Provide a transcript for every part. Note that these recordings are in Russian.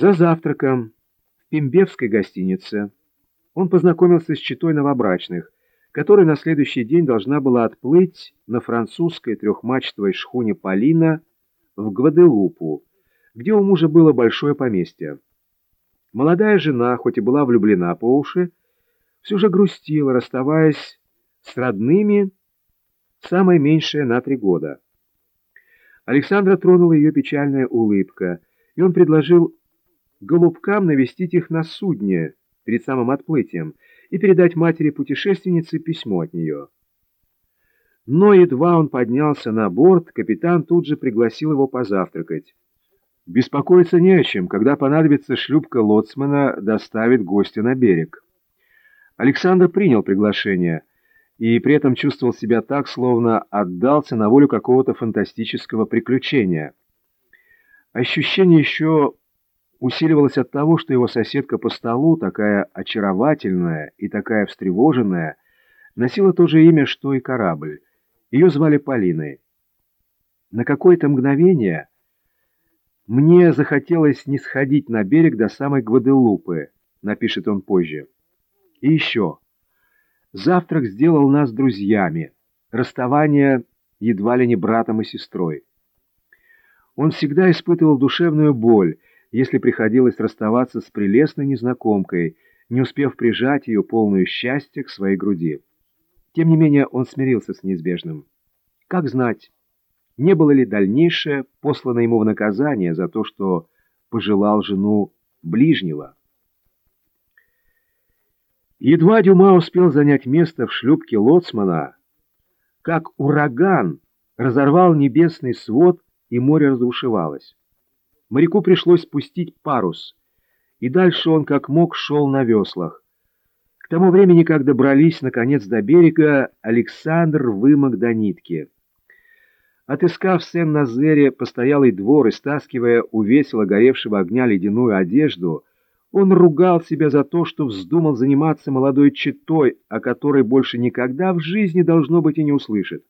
За завтраком в Пимбевской гостинице он познакомился с читой новобрачных, которая на следующий день должна была отплыть на французской трехмачтовой шхуне «Полина» в Гваделупу, где у мужа было большое поместье. Молодая жена, хоть и была влюблена по уши, все же грустила, расставаясь с родными, самое меньшее на три года. Александра тронула ее печальная улыбка, и он предложил голубкам навестить их на судне перед самым отплытием и передать матери-путешественнице письмо от нее. Но едва он поднялся на борт, капитан тут же пригласил его позавтракать. Беспокоиться не о чем, когда понадобится шлюпка лоцмана доставит гостя на берег. Александр принял приглашение и при этом чувствовал себя так, словно отдался на волю какого-то фантастического приключения. Ощущение еще усиливалось от того, что его соседка по столу, такая очаровательная и такая встревоженная, носила то же имя, что и корабль. Ее звали Полиной. На какое-то мгновение мне захотелось не сходить на берег до самой Гваделупы, напишет он позже. И еще. Завтрак сделал нас друзьями. Расставание едва ли не братом и сестрой. Он всегда испытывал душевную боль, если приходилось расставаться с прелестной незнакомкой, не успев прижать ее полную счастья к своей груди. Тем не менее он смирился с неизбежным. Как знать, не было ли дальнейшее послано ему в наказание за то, что пожелал жену ближнего. Едва Дюма успел занять место в шлюпке лоцмана, как ураган разорвал небесный свод, и море разбушевалось. Моряку пришлось спустить парус, и дальше он как мог шел на веслах. К тому времени, как добрались наконец до берега, Александр вымок до нитки. Отыскав Сен-Назере постоялый двор и стаскивая у весело горевшего огня ледяную одежду, он ругал себя за то, что вздумал заниматься молодой читой, о которой больше никогда в жизни, должно быть, и не услышит.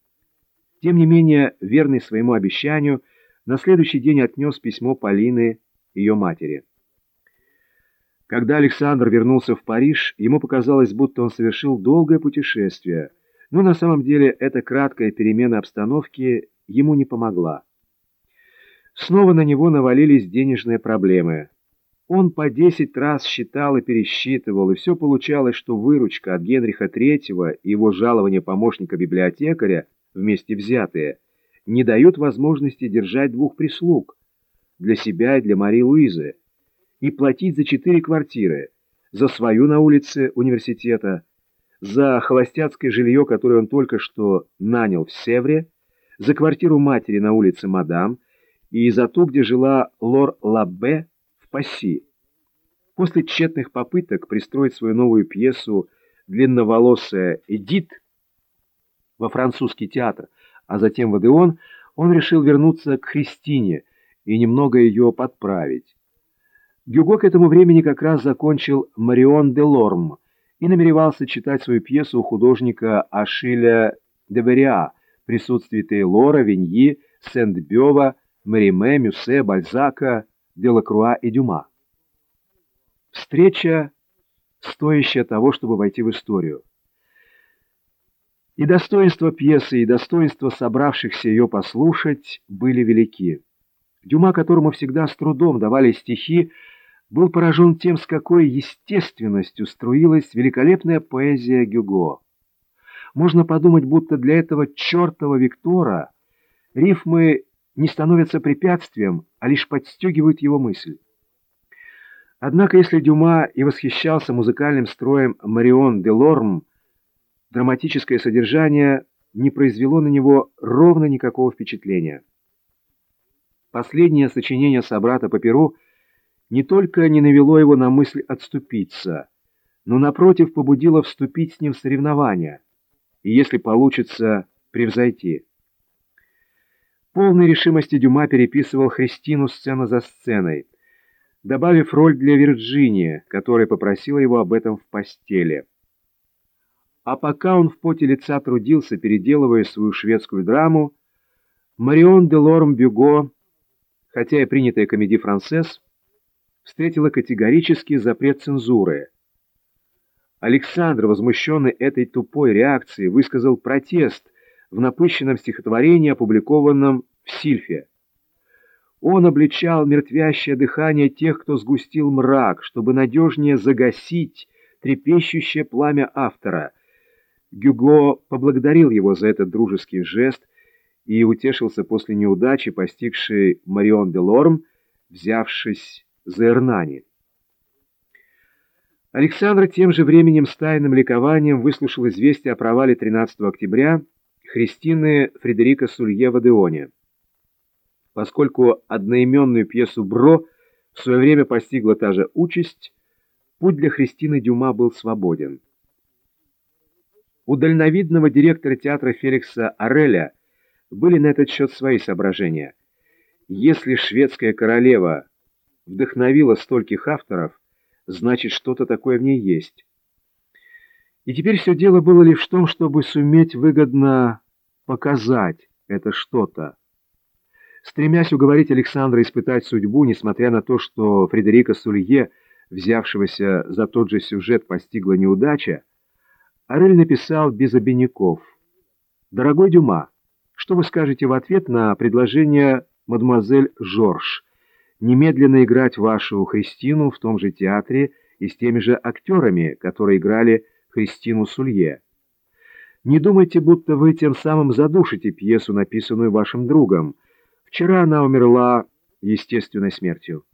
Тем не менее, верный своему обещанию, на следующий день отнес письмо Полины ее матери. Когда Александр вернулся в Париж, ему показалось, будто он совершил долгое путешествие, но на самом деле эта краткая перемена обстановки ему не помогла. Снова на него навалились денежные проблемы. Он по десять раз считал и пересчитывал, и все получалось, что выручка от Генриха III и его жалование помощника библиотекаря, вместе взятые, не дают возможности держать двух прислуг для себя и для Марии Луизы и платить за четыре квартиры, за свою на улице университета, за холостяцкое жилье, которое он только что нанял в Севре, за квартиру матери на улице Мадам и за ту, где жила Лор Лабе в Пасси. После тщетных попыток пристроить свою новую пьесу «Длинноволосая Эдит» во французский театр, а затем в Одеон, он решил вернуться к Христине и немного ее подправить. Гюго к этому времени как раз закончил «Марион де Лорм» и намеревался читать свою пьесу у художника Ашиля де Вериа, присутствии Тейлора, Виньи, Сент-Бёва, Мариме, Мюссе, Бальзака, Делакруа и Дюма. Встреча, стоящая того, чтобы войти в историю. И достоинства пьесы, и достоинства собравшихся ее послушать были велики. Дюма, которому всегда с трудом давали стихи, был поражен тем, с какой естественностью струилась великолепная поэзия Гюго. Можно подумать, будто для этого чертова Виктора рифмы не становятся препятствием, а лишь подстегивают его мысль. Однако, если Дюма и восхищался музыкальным строем Марион де Лорм, драматическое содержание не произвело на него ровно никакого впечатления. Последнее сочинение собрата по перу не только не навело его на мысль отступиться, но, напротив, побудило вступить с ним в соревнования – и, если получится, превзойти. Полной решимости Дюма переписывал Христину сцену за сценой, добавив роль для Вирджинии, которая попросила его об этом в постели. А пока он в поте лица трудился, переделывая свою шведскую драму, Марион де Лорм Бюго, хотя и принятая комедий францесс, встретила категорический запрет цензуры. Александр, возмущенный этой тупой реакцией, высказал протест в напыщенном стихотворении, опубликованном в Сильфе. Он обличал мертвящее дыхание тех, кто сгустил мрак, чтобы надежнее загасить трепещущее пламя автора. Гюго поблагодарил его за этот дружеский жест и утешился после неудачи, постигшей Марион де Лорм, взявшись за Эрнани. Александр тем же временем с тайным ликованием выслушал известие о провале 13 октября Христины Фредерика Сулье в Адеоне поскольку одноименную пьесу «Бро» в свое время постигла та же участь, путь для Христины Дюма был свободен. У дальновидного директора театра Феликса Ореля были на этот счет свои соображения. Если шведская королева вдохновила стольких авторов, значит, что-то такое в ней есть. И теперь все дело было лишь в том, чтобы суметь выгодно показать это что-то. Стремясь уговорить Александра испытать судьбу, несмотря на то, что Фредерика Сулье, взявшегося за тот же сюжет, постигла неудача, Орель написал без обиняков. «Дорогой Дюма, что вы скажете в ответ на предложение мадемуазель Жорж немедленно играть вашу Христину в том же театре и с теми же актерами, которые играли Христину Сулье? Не думайте, будто вы тем самым задушите пьесу, написанную вашим другом, Вчера она умерла естественной смертью.